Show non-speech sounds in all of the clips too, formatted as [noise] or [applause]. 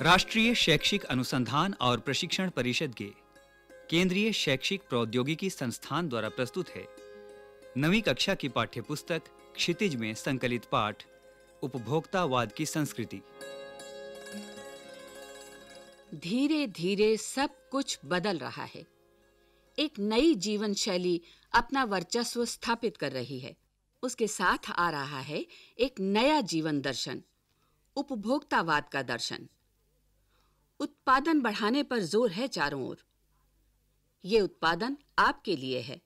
राष्ट्रीय शैक्षिक अनुसंधान और प्रशिक्षण परिषद के केंद्रीय शैक्षिक प्रौद्योगिकी संस्थान द्वारा प्रस्तुत है। नवी कक्षा की पाठ्य पुस्तक क्षितिज में संकलित पाठ, उपभोक्तावाद की संस्कृति। धीरे-धीरे सब कुछ बदल रहा है। एक नई जीवन शैली अपना वर्चस्व स्थापित कर रही है। उसके साथ आ रहा है एक नया जीवन दर्शन, उपभोक्तावाद का दर्शन। उत्पादन बढ़ाने पर ज़ोर है चारों ओर। ये उत्पादन आपके लिए है,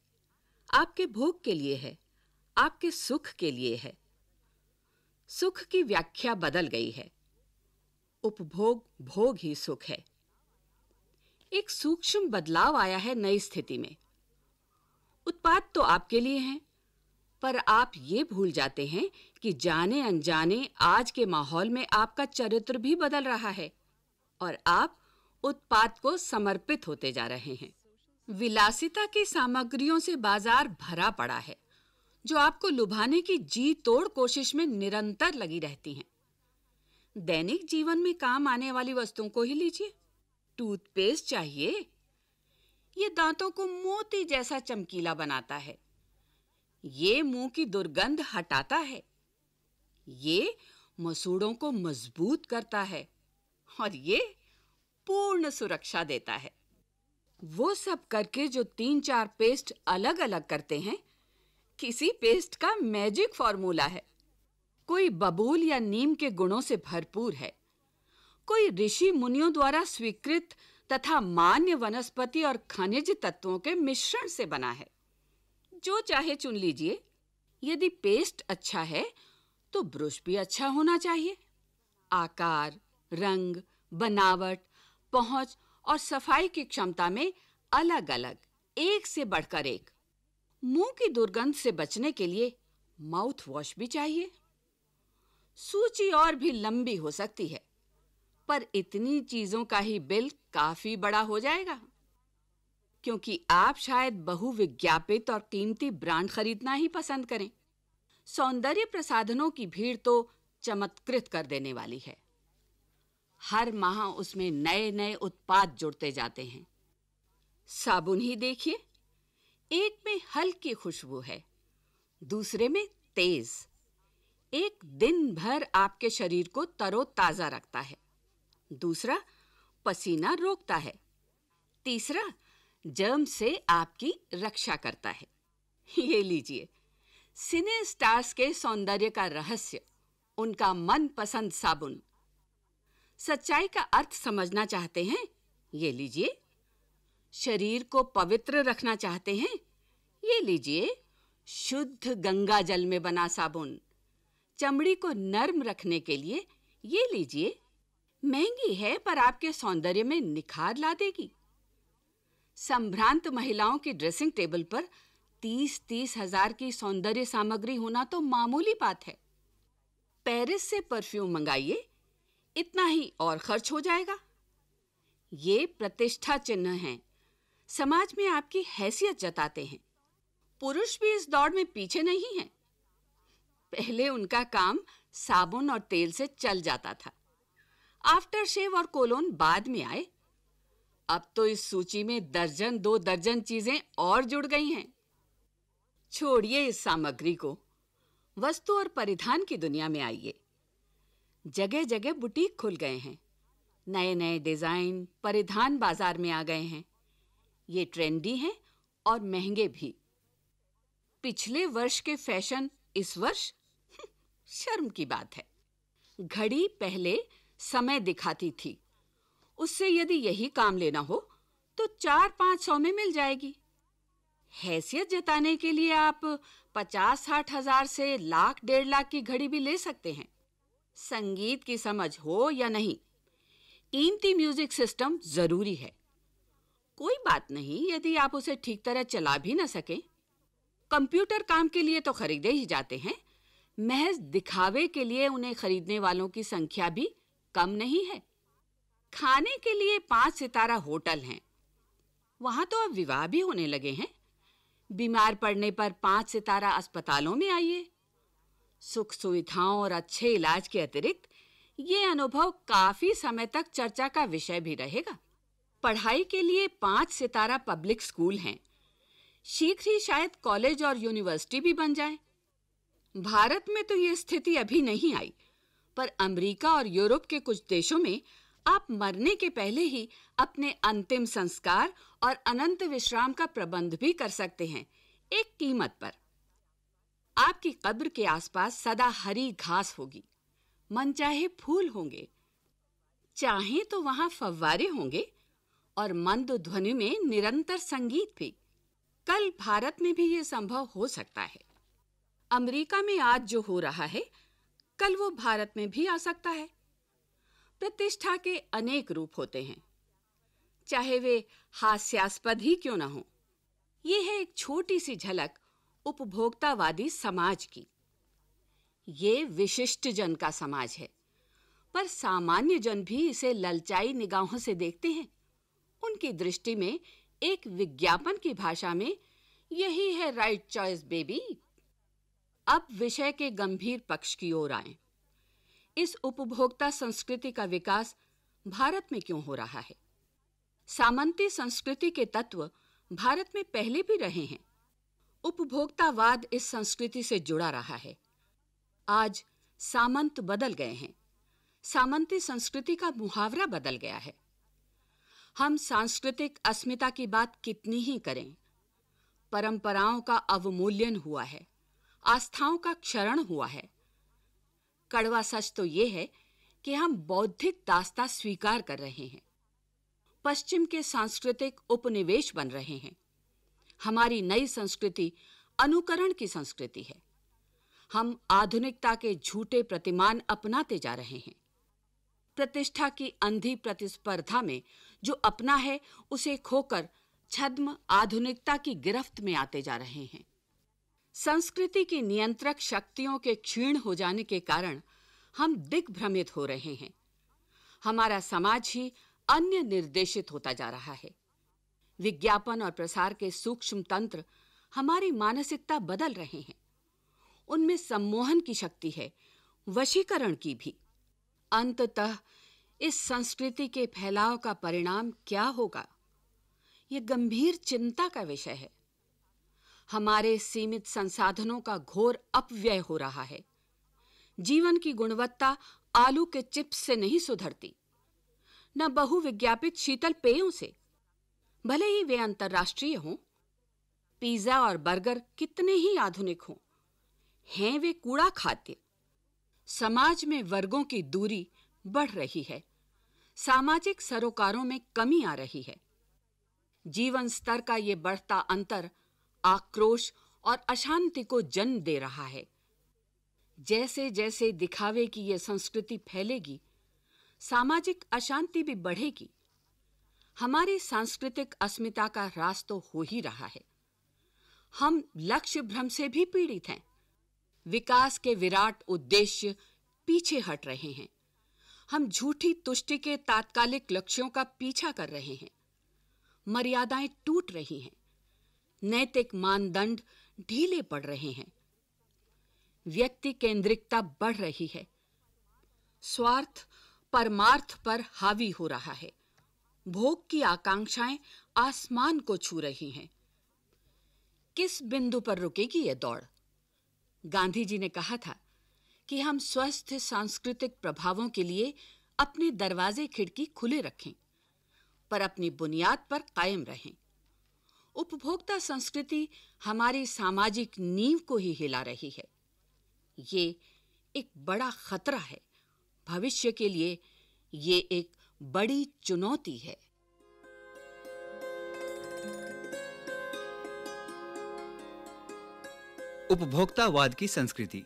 आपके भोग के लिए है, आपके सुख के लिए है। सुख की व्याख्या बदल गई है। उपभोग भोग ही सुख है। एक सूक्ष्म बदलाव आया है नई स्थिति में। उत्पाद तो आपके लिए हैं, पर आप ये भूल जाते हैं कि जाने अनजाने आज के माहौल में आपका चरित्र भी बदल रहा है। और आप उत्पाद को समर्पित होते जा रहे हैं। विलासिता की सामग्रियों से बाज़ार भरा पड़ा है, जो आपको लुभाने की जी तोड़ कोशिश में निरंतर लगी रहती हैं। दैनिक जीवन में काम आने वाली वस्तुओं को ही लीजिए। टूथपेस्ट चाहिए। ये दांतों को मोती जैसा चमकीला बनाता है। ये मुँह की दुर्गंध हटाता है। ये मसूड़ों को मज़बूत करता है। और ये पूर्ण सुरक्षा देता है। वो सब करके जो तीन चार पेस्ट अलग-अलग करते हैं, किसी पेस्ट का मैजिक फार्मूला है। कोई बबूल या नीम के गुणों से भरपूर है। कोई ऋषि मुनियों द्वारा स्वीकृत तथा मान्य वनस्पति और खनिज तत्वों के मिश्रण से बना है। जो चाहे चुन लीजिए। यदि पेस्ट अच्छा है तो ब्रश भी अच्छा होना चाहिए। आकार रंग, बनावट, पहुँच और सफ़ाई की क्षमता में अलग-अलग, एक से बढ़कर एक। मुँह की दुर्गंध से बचने के लिए माउथ वॉश भी चाहिए। सूची और भी लंबी हो सकती है, पर इतनी चीज़ों का ही बिल काफ़ी बड़ा हो जाएगा, क्योंकि आप शायद बहुविज्ञापित और कीमती ब्रांड खरीदना ही पसंद करें। सौंदर्य प्रसाधनों की भीड़ तो चमत्कृत कर देने वाली है। हर माह उसमें नए-नए उत्पाद जुड़ते जाते हैं। साबुन ही देखिए, एक में हल्की खुशबू है, दूसरे में तेज। एक दिन भर आपके शरीर को तरोताजा रखता है, दूसरा पसीना रोकता है, तीसरा जर्म से आपकी रक्षा करता है। [laughs] ये लीजिए, सिने स्टार्स के सौंदर्य का रहस्य, उनका मनपसंद साबुन। सच्चाई का अर्थ समझना चाहते हैं? ये लीजिए। शरीर को पवित्र रखना चाहते हैं? ये लीजिए। शुद्ध गंगा जल में बना साबुन। चमड़ी को नर्म रखने के लिए ये लीजिए। महँगी है, पर आपके सौंदर्य में निखार ला देगी। संभ्रांत महिलाओं की ड्रेसिंग टेबल पर 30-30 हज़ार की सौंदर्य सामग्री होना तो मामूली बात है। पेरिस से परफ्यूम मंगाइए। इतना ही और खर्च हो जाएगा। ये प्रतिष्ठा चिन्ह हैं। समाज में आपकी हैसियत जताते हैं। पुरुष भी इस दौड़ में पीछे नहीं है। पहले उनका काम साबुन और तेल से चल जाता था। आफ्टर शेव और कोलोन बाद में आए। अब तो इस सूची में दर्जन, दो दर्जन चीज़ें और जुड़ गई हैं। छोड़िए इस सामग्री को। वस्तु और परिधान की दुनिया में आइए। जगह-जगह बुटीक खुल गए हैं। नए-नए डिज़ाइन परिधान बाज़ार में आ गए हैं। ये ट्रेंडी हैं और महँगे भी। पिछले वर्ष के फ़ैशन इस वर्ष, [laughs] शर्म की बात है। घड़ी पहले समय दिखाती थी। उससे यदि यही काम लेना हो तो चार पाँच सौ में मिल जाएगी। हैसियत जताने के लिए आप पचास साठ हज़ार से लाख, डेढ़ लाख की घड़ी भी ले सकते हैं। संगीत की समझ हो या नहीं। कीमती म्यूज़िक सिस्टम ज़रूरी है। कोई बात नहीं, यदि आप उसे ठीक तरह चला भी ना सकें। कंप्यूटर काम के लिए तो खरीदे ही जाते हैं। महज दिखावे के लिए उन्हें खरीदने वालों की संख्या भी कम नहीं है। खाने के लिए पाँच सितारा होटल हैं। वहाँ तो अब विवाह भी होने लगे हैं। बीमार पड़ने पर पाँच सितारा अस्पतालों में आइए। सुख सुविधाओं और अच्छे इलाज के अतिरिक्त, ये अनुभव काफ़ी समय तक चर्चा का विषय भी रहेगा। पढ़ाई के लिए पाँच सितारा पब्लिक स्कूल हैं। शीघ्र ही शायद कॉलेज और यूनिवर्सिटी भी बन जाए। भारत में तो ये स्थिति अभी नहीं आई, पर अमेरिका और यूरोप के कुछ देशों में आप मरने के पहले ही अपने अंतिम संस्कार और अनंत विश्राम का प्रबंध भी कर सकते हैं, एक कीमत पर। आपकी कब्र के आसपास सदा हरी घास होगी। मनचाहे फूल होंगे। चाहे तो वहाँ फव्वारे होंगे और मंद ध्वनि में निरंतर संगीत भी। कल भारत में भी यह संभव हो सकता है। अमेरिका में आज जो हो रहा है, कल वो भारत में भी आ सकता है। प्रतिष्ठा के अनेक रूप होते हैं। चाहे वे हास्यास्पद ही क्यों ना हो यह है एक छोटी सी झलक उपभोक्तावादी समाज की। ये विशिष्ट जन का समाज है, पर सामान्य जन भी इसे ललचाई निगाहों से देखते हैं। उनकी दृष्टि में एक विज्ञापन की भाषा में यही है राइट चॉइस बेबी अब विषय के गंभीर पक्ष की ओर आए। इस उपभोक्ता संस्कृति का विकास भारत में क्यों हो रहा है? सामंती संस्कृति के तत्व भारत में पहले भी रहे हैं। उपभोक्तावाद इस संस्कृति से जुड़ा रहा है। आज सामंत बदल गए हैं। सामंती संस्कृति का मुहावरा बदल गया है। हम सांस्कृतिक अस्मिता की बात कितनी ही करें। परंपराओं का अवमूल्यन हुआ है। आस्थाओं का क्षरण हुआ है। कड़वा सच तो यह है कि हम बौद्धिक दास्ता स्वीकार कर रहे हैं। पश्चिम के सांस्कृतिक उपनिवेश बन रहे हैं। हमारी नई संस्कृति अनुकरण की संस्कृति है। हम आधुनिकता के झूठे प्रतिमान अपनाते जा रहे हैं। प्रतिष्ठा की अंधी प्रतिस्पर्धा में जो अपना है, उसे खोकर छद्म आधुनिकता की गिरफ्त में आते जा रहे हैं। संस्कृति की नियंत्रक शक्तियों के क्षीण हो जाने के कारण हम दिग्भ्रमित हो रहे हैं। हमारा समाज ही अन्य निर्देशित होता जा रहा है। विज्ञापन और प्रसार के सूक्ष्म तंत्र हमारी मानसिकता बदल रहे हैं। उनमें सम्मोहन की शक्ति है, वशीकरण की भी। अंततः इस संस्कृति के फैलाव का परिणाम क्या होगा? यह गंभीर चिंता का विषय है। हमारे सीमित संसाधनों का घोर अपव्यय हो रहा है। जीवन की गुणवत्ता आलू के चिप्स से नहीं सुधरती। न बहुविज्ञापित शीतल पेयों से भले ही वे अंतर्राष्ट्रीय हों, पिज्जा और बर्गर कितने ही आधुनिक हों, हैं वे कूड़ा खाद्य। समाज में वर्गों की दूरी बढ़ रही है, सामाजिक सरोकारों में कमी आ रही है। जीवन स्तर का ये बढ़ता अंतर आक्रोश और अशांति को जन्म दे रहा है। जैसे जैसे दिखावे की यह संस्कृति फैलेगी, सामाजिक अशांति भी बढ़ेगी। हमारी सांस्कृतिक अस्मिता का ह्रास तो हो ही रहा है। हम लक्ष्य भ्रम से भी पीड़ित हैं। विकास के विराट उद्देश्य पीछे हट रहे हैं। हम झूठी तुष्टि के तात्कालिक लक्ष्यों का पीछा कर रहे हैं। मर्यादाएँ टूट रही हैं। नैतिक मानदंड ढीले पड़ रहे हैं। व्यक्ति केंद्रिकता बढ़ रही है। स्वार्थ परमार्थ पर हावी हो रहा है। भोग की आकांक्षाएँ आसमान को छू रही हैं। किस बिंदु पर रुकेगी यह दौड़? गांधी जी ने कहा था कि हम स्वस्थ सांस्कृतिक प्रभावों के लिए अपने दरवाजे खिड़की खुले रखें, पर अपनी बुनियाद पर कायम रहें। उपभोक्ता संस्कृति हमारी सामाजिक नींव को ही हिला रही है। ये एक बड़ा खतरा है। भविष्य के लिए ये एक बड़ी चुनौती है। उपभोक्तावाद की संस्कृति।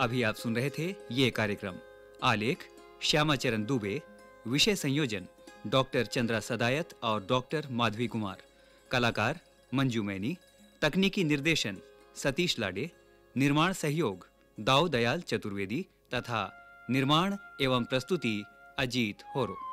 अभी आप सुन रहे थे ये कार्यक्रम। आलेख, श्यामाचरण दुबे। विषय संयोजन, डॉक्टर चंद्रा सदायत और डॉक्टर माधवी कुमार। कलाकार, मंजू मैनी। तकनीकी निर्देशन, सतीश लाडे। निर्माण सहयोग दाऊ दयाल चतुर्वेदी। तथा निर्माण एवं प्रस्तुति, अजीत होरो।